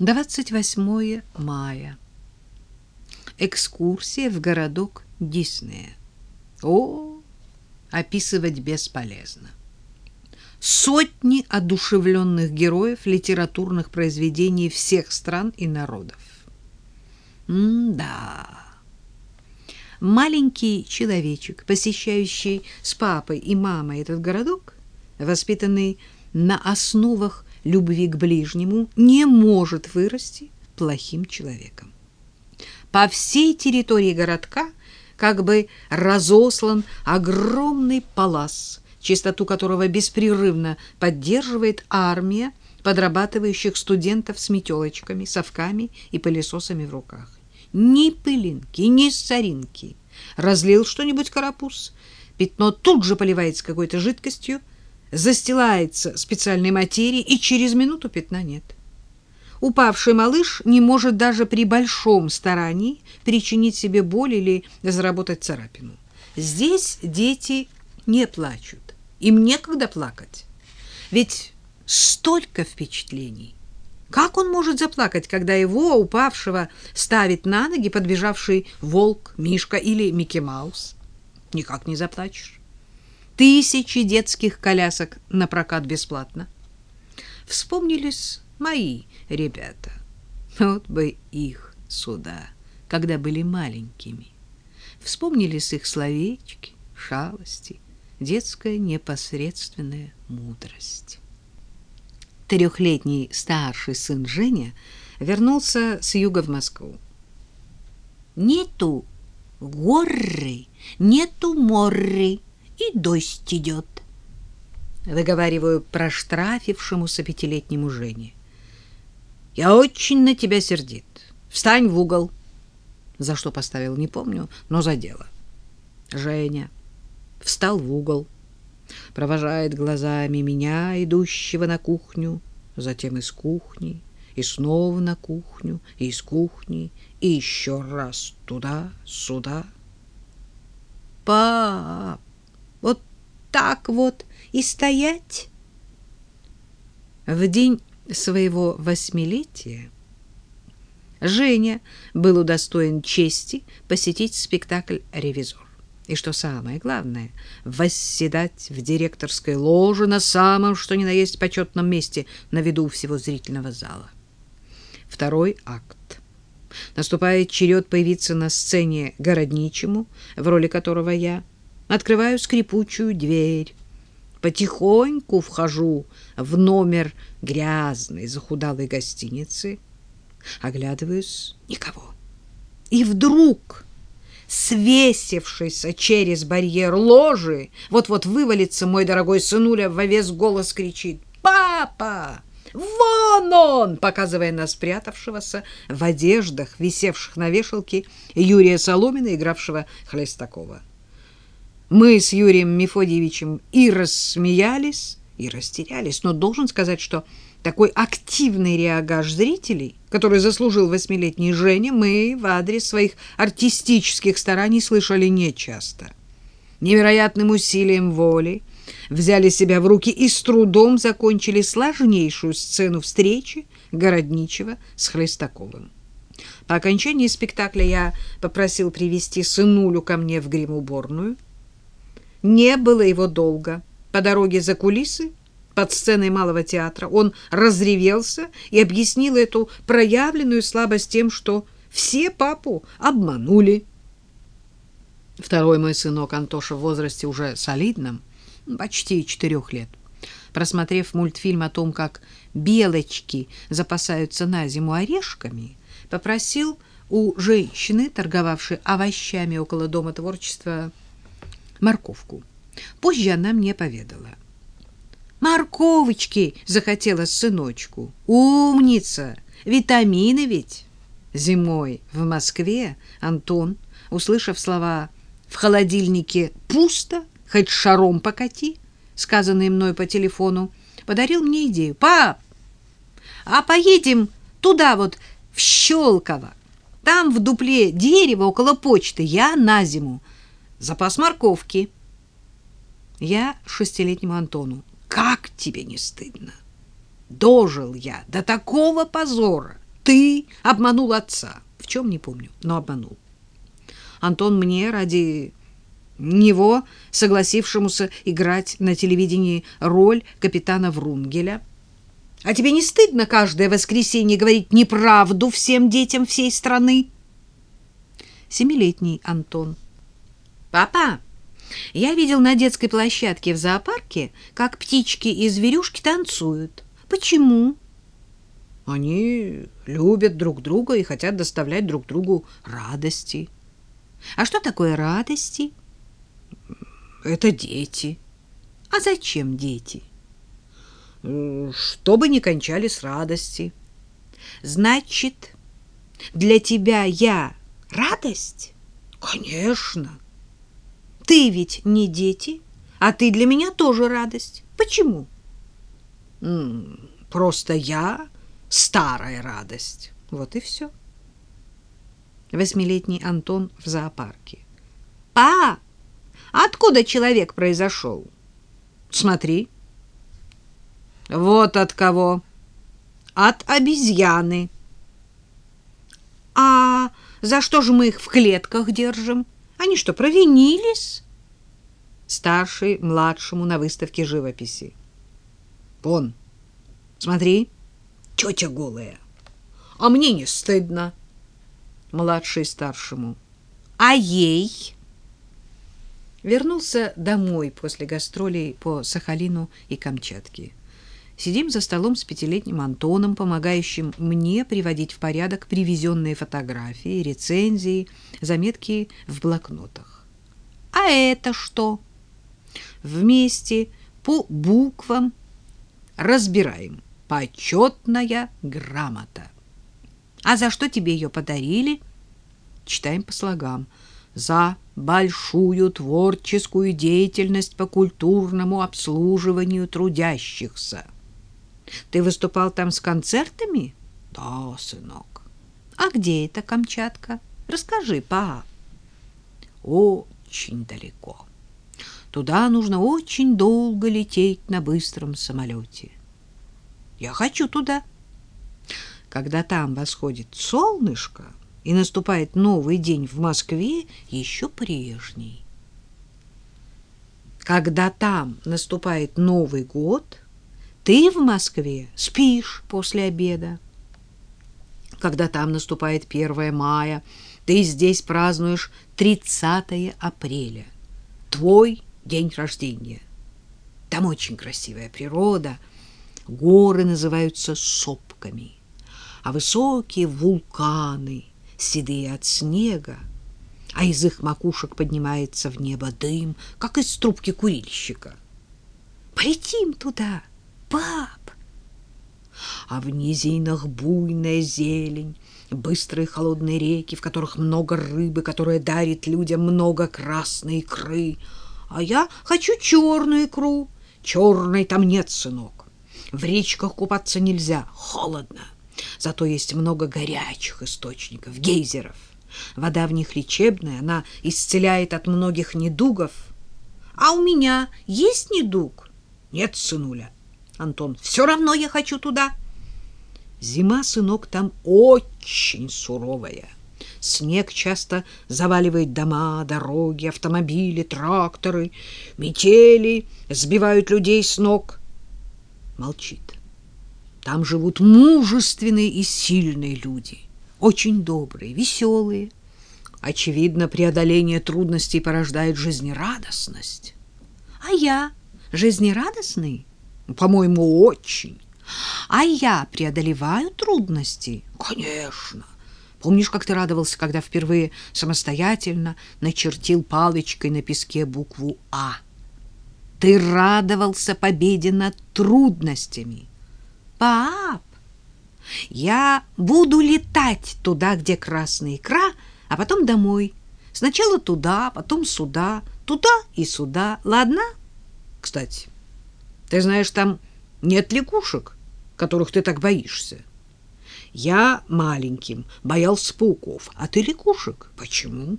28 мая. Экскурсия в городок Диснея. О, описывать бесполезно. Сотни одушевленных героев литературных произведений всех стран и народов. М-да. Маленький человечек, посещающий с папой и мамой этот городок, воспитанный на основах любви к ближнему, не может вырасти плохим человеком. По всей территории городка как бы разослан огромный палас, чистоту которого беспрерывно поддерживает армия подрабатывающих студентов с метелочками, совками и пылесосами в руках. Ни пылинки, ни соринки. Разлил что-нибудь карапуз, пятно тут же поливается какой-то жидкостью, застилается специальной материей, и через минуту пятна нет. Упавший малыш не может даже при большом старании причинить себе боль или заработать царапину. Здесь дети не плачут. Им некогда плакать. Ведь столько впечатлений. Как он может заплакать, когда его, упавшего, ставит на ноги подбежавший волк, мишка или Микки Маус? Никак не заплачешь. Тысячи детских колясок на прокат бесплатно. Вспомнились мои ребята. Вот бы их сюда, когда были маленькими. Вспомнились их словечки, шалости, детская непосредственная мудрость. Трехлетний старший сын Женя вернулся с юга в Москву. Нету горы, нету моры, и дождь идет. Выговариваю проштрафившемуся пятилетнему Жене. Я очень на тебя сердит. Встань в угол. За что поставил, не помню, но за дело. Женя встал в угол, провожает глазами меня, идущего на кухню, затем из кухни, и снова на кухню, и из кухни, и еще раз туда, сюда. Пап, так вот и стоять? В день своего восьмилетия Женя был удостоен чести посетить спектакль «Ревизор». И что самое главное, восседать в директорской ложе на самом, что ни на есть, почетном месте на виду всего зрительного зала. Второй акт. Наступает черед появиться на сцене городничему, в роли которого я открываю скрипучую дверь, потихоньку вхожу в номер грязной, захудалой гостиницы, оглядываюсь — никого. И вдруг, свесившийся через барьер ложи, вот-вот вывалится мой дорогой сынуля, во весь голос кричит «Папа!» «Вон он!» — показывая на спрятавшегося в одеждах, висевших на вешалке, Юрия Соломина, игравшего Хлестакова. Мы с Юрием Мефодьевичем и рассмеялись, и растерялись, но должен сказать, что такой активный реагаж зрителей, который заслужил восьмилетний Женя, мы в адрес своих артистических стараний слышали нечасто. Невероятным усилием воли взяли себя в руки и с трудом закончили сложнейшую сцену встречи Городничего с Хлестаковым. По окончании спектакля я попросил привести сынулю ко мне в гримуборную. Не было его долго. По дороге за кулисы, под сценой Малого театра, он разревелся и объяснил эту проявленную слабость тем, что все папу обманули. Второй мой сынок Антоша в возрасте уже солидном, почти четырех лет, просмотрев мультфильм о том, как белочки запасаются на зиму орешками, попросил у женщины, торговавшей овощами около Дома творчества, морковку. Позже она мне поведала. Морковочки захотела сыночку. Умница! Витамины ведь. Зимой в Москве Антон, услышав слова «в холодильнике пусто, хоть шаром покати», сказанные мной по телефону, подарил мне идею. «Пап, а поедем туда вот, в Щелково. Там в дупле дерева около почты я на зиму запас морковки. Я шестилетнему Антону. Как тебе не стыдно? Дожил я до такого позора. Ты обманул отца. В чем, не помню, но обманул. Антон мне ради него, согласившемуся играть на телевидении роль капитана Врунгеля. А тебе не стыдно каждое воскресенье говорить неправду всем детям всей страны? Семилетний Антон. Папа, я видел на детской площадке в зоопарке, как птички и зверюшки танцуют. Почему? Они любят друг друга и хотят доставлять друг другу радости. А что такое радости? Это дети. А зачем дети? Чтобы не кончали с радости. Значит, для тебя я радость? Конечно. Ты ведь не дети, а ты для меня тоже радость. Почему? Просто я старая радость. Вот и все. Восьмилетний Антон в зоопарке. А, откуда человек произошел? Смотри. Вот от кого. От обезьяны. А за что же мы их в клетках держим? Они что, провинились? Старший младшему на выставке живописи. Вон, смотри, тетя голая. А мне не стыдно. Младший старшему. А ей? Вернулся домой после гастролей по Сахалину и Камчатке. Сидим за столом с пятилетним Антоном, помогающим мне приводить в порядок привезенные фотографии, рецензии, заметки в блокнотах. А это что? Вместе по буквам разбираем. Почетная грамота. А за что тебе ее подарили? Читаем по слогам. За большую творческую деятельность по культурному обслуживанию трудящихся. Ты выступал там с концертами? Да, сынок. А где это Камчатка? Расскажи, па. Очень далеко. Туда нужно очень долго лететь на быстром самолете. Я хочу туда. Когда там восходит солнышко и наступает новый день в Москве, еще прежний. Когда там наступает Новый год, ты в Москве спишь после обеда. Когда там наступает 1 мая, ты здесь празднуешь 30 апреля. Твой день рождения. Там очень красивая природа. Горы называются сопками, а высокие вулканы, седые от снега, а из их макушек поднимается в небо дым, как из трубки курильщика. Полетим туда, пап! А в низинах буйная зелень, быстрые холодные реки, в которых много рыбы, которая дарит людям много красной икры. А я хочу черную икру. Черной там нет, сынок. В речках купаться нельзя, холодно. Зато есть много горячих источников, гейзеров. Вода в них лечебная, она исцеляет от многих недугов. А у меня есть недуг? Нет, сынуля. Антон, все равно я хочу туда. Зима, сынок, там очень суровая. Снег часто заваливает дома, дороги, автомобили, тракторы, метели, сбивают людей с ног. Молчит. Там живут мужественные и сильные люди, очень добрые, веселые. Очевидно, преодоление трудностей порождает жизнерадостность. А я жизнерадостный? По-моему, очень. А я преодолеваю трудности? Конечно. Помнишь, как ты радовался, когда впервые самостоятельно начертил палочкой на песке букву А? Ты радовался победе над трудностями. Пап, я буду летать туда, где красная икра, а потом домой. Сначала туда, потом сюда, туда и сюда. Ладно? Кстати, ты знаешь, там нет лягушек, которых ты так боишься. Я маленьким боялся пауков, а ты лягушек. Почему?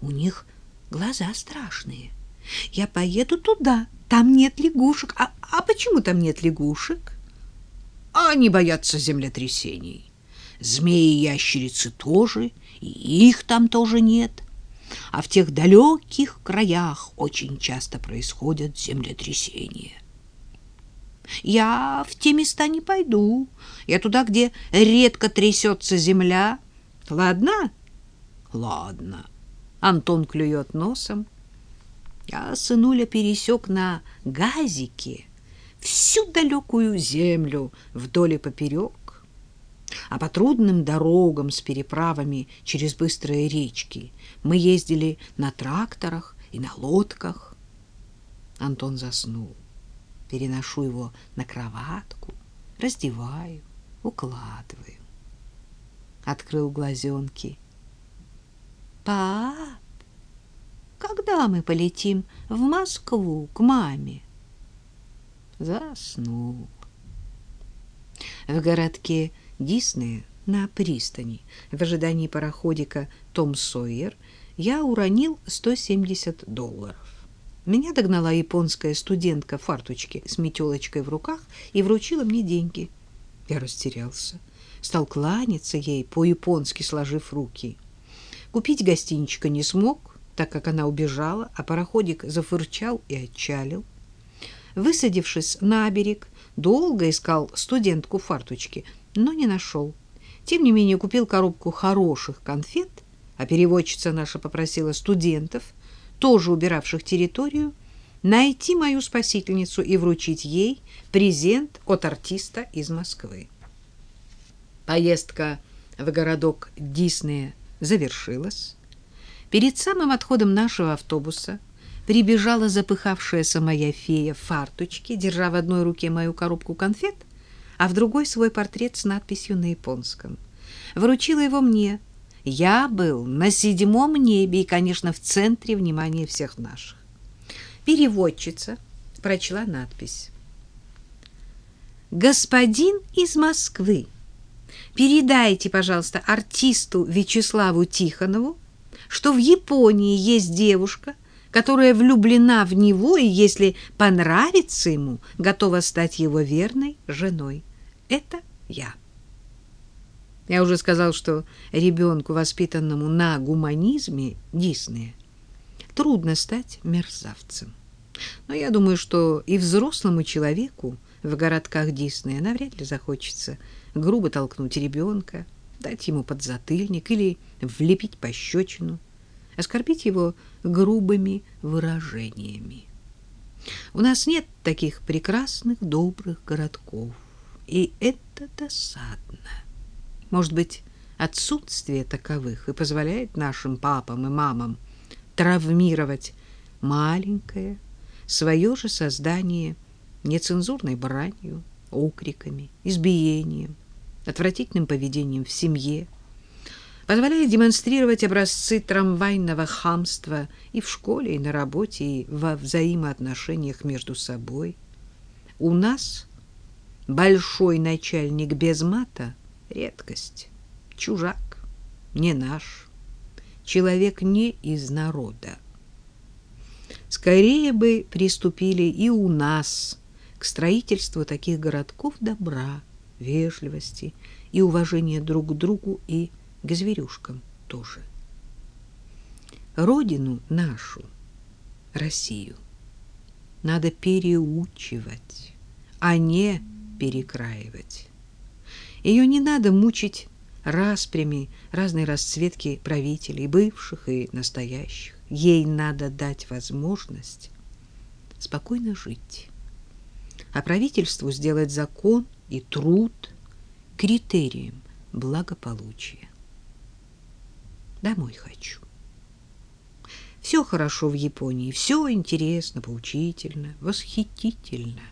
У них глаза страшные. Я поеду туда, там нет лягушек. А, а почему там нет лягушек? а они боятся землетрясений. Змеи и ящерицы тоже, и их там тоже нет. А в тех далеких краях очень часто происходят землетрясения. Я в те места не пойду. Я туда, где редко трясется земля. Ладно? Ладно. Антон клюет носом. Я, сынуля, пересек на газике всю далекую землю вдоль и поперек, а по трудным дорогам с переправами через быстрые речки мы ездили на тракторах и на лодках. Антон заснул. Переношу его на кроватку, раздеваю, укладываю. Открыл глазенки. «Пап, когда мы полетим в Москву к маме?» заснул. В городке Диснея на пристани в ожидании пароходика Том Сойер я уронил 170 долларов. Меня догнала японская студентка в фарточке с метелочкой в руках и вручила мне деньги. Я растерялся, стал кланяться ей, по-японски сложив руки. Купить гостиничка не смог, так как она убежала, а пароходик зафырчал и отчалил. Высадившись на берег, долго искал студентку в фарточке, но не нашел. Тем не менее купил коробку хороших конфет, а переводчица наша попросила студентов, тоже убиравших территорию, найти мою спасительницу и вручить ей презент от артиста из Москвы. Поездка в городок Диснея завершилась. Перед самым отходом нашего автобуса – прибежала запыхавшаяся моя фея в фарточке, держа в одной руке мою коробку конфет, а в другой свой портрет с надписью на японском. Вручила его мне. Я был на седьмом небе и, конечно, в центре внимания всех наших. Переводчица прочла надпись. «Господин из Москвы, передайте, пожалуйста, артисту Вячеславу Тихонову, что в Японии есть девушка, которая влюблена в него и, если понравится ему, готова стать его верной женой. Это я. Я уже сказал, что ребенку, воспитанному на гуманизме Диснея, трудно стать мерзавцем. Но я думаю, что и взрослому человеку в городках Диснея навряд ли захочется грубо толкнуть ребенка, дать ему подзатыльник или влепить пощечину оскорбить его грубыми выражениями. У нас нет таких прекрасных, добрых городков, и это досадно. Может быть, отсутствие таковых и позволяет нашим папам и мамам травмировать маленькое, свое же создание нецензурной бранью, окриками, избиением, отвратительным поведением в семье, позволяет демонстрировать образцы трамвайного хамства и в школе, и на работе, и во взаимоотношениях между собой. У нас большой начальник без мата — редкость, чужак, не наш, человек не из народа. Скорее бы приступили и у нас к строительству таких городков добра, вежливости и уважения друг к другу и к зверюшкам тоже. Родину нашу, Россию, надо переучивать, а не перекраивать. Ее не надо мучить распрями разной расцветки правителей, бывших и настоящих. Ей надо дать возможность спокойно жить. А правительству сделать закон и труд критерием благополучия домой хочу. Все хорошо в Японии, все интересно, поучительно, восхитительно.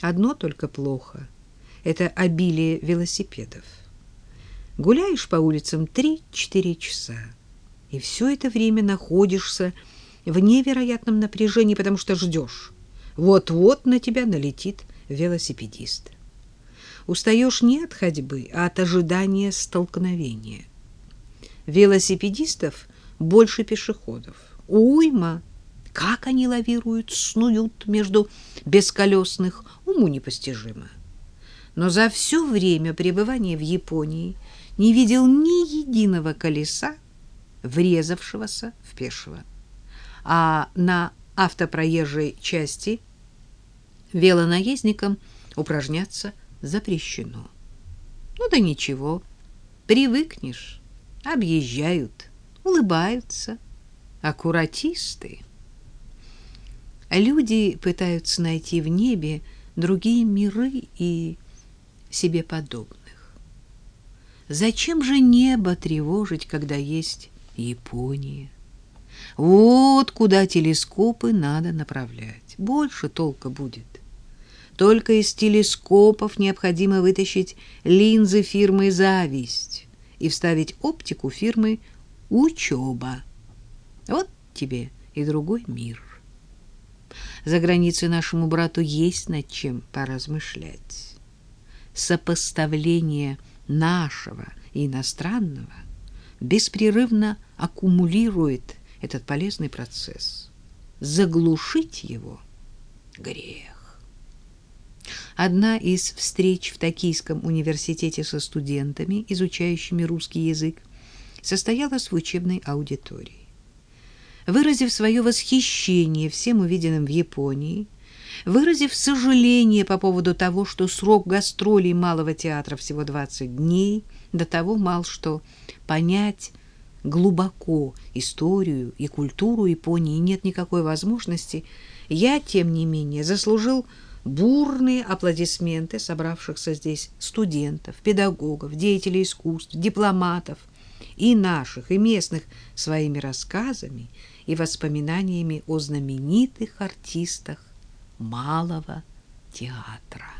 Одно только плохо — это обилие велосипедов. Гуляешь по улицам 3-4 часа, и все это время находишься в невероятном напряжении, потому что ждешь. Вот-вот на тебя налетит велосипедист. Устаешь не от ходьбы, а от ожидания столкновения — велосипедистов больше пешеходов. Уйма! Как они лавируют, снуют между бесколесных, уму непостижимо. Но за все время пребывания в Японии не видел ни единого колеса, врезавшегося в пешего. А на автопроезжей части велонаездникам упражняться запрещено. Ну да ничего, привыкнешь, объезжают, улыбаются, аккуратисты. Люди пытаются найти в небе другие миры и себе подобных. Зачем же небо тревожить, когда есть Япония? Вот куда телескопы надо направлять. Больше толка будет. Только из телескопов необходимо вытащить линзы фирмы «Зависть» и вставить оптику фирмы «Учеба». Вот тебе и другой мир. За границей нашему брату есть над чем поразмышлять. Сопоставление нашего и иностранного беспрерывно аккумулирует этот полезный процесс. Заглушить его — грех. Одна из встреч в Токийском университете со студентами, изучающими русский язык, состоялась в учебной аудитории. Выразив свое восхищение всем увиденным в Японии, выразив сожаление по поводу того, что срок гастролей Малого театра всего 20 дней, до того мал, что понять глубоко историю и культуру Японии нет никакой возможности, я, тем не менее, заслужил бурные аплодисменты собравшихся здесь студентов, педагогов, деятелей искусств, дипломатов и наших, и местных своими рассказами и воспоминаниями о знаменитых артистах малого театра.